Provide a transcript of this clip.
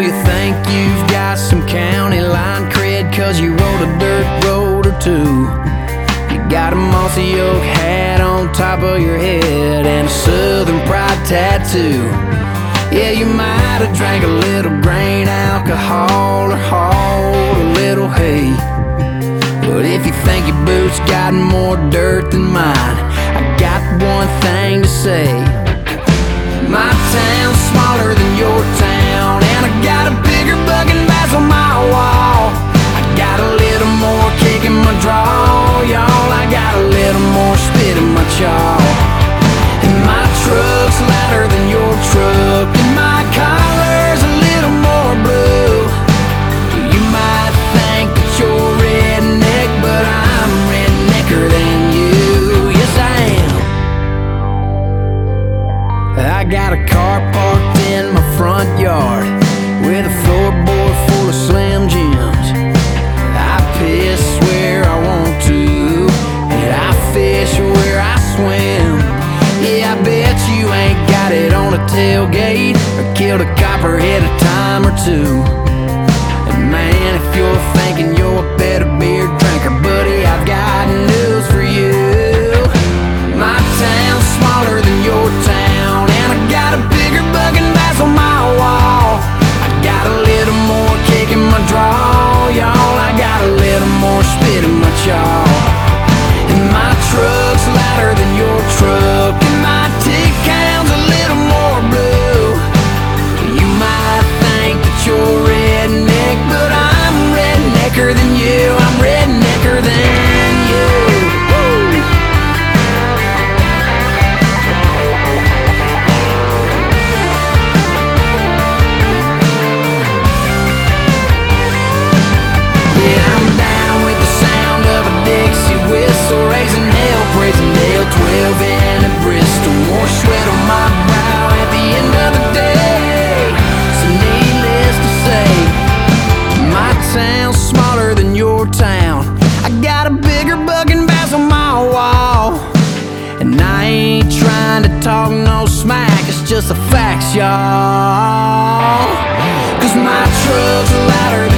you've got some county line cred cause you rode a dirt road or two. You got a mossy oak hat on top of your head and a southern pride tattoo. Yeah, you might have drank a little grain alcohol or hauled a little hay. But if you think your boots got more dirt than mine, I got one thing to say. I got a car parked in my front yard with a floorboard full of Slim Jims. I piss where I want to, and I fish where I swim. Yeah, I bet you ain't got it on a tailgate or killed a copperhead trying to talk no smack, it's just the facts, y'all. Cause my truck's louder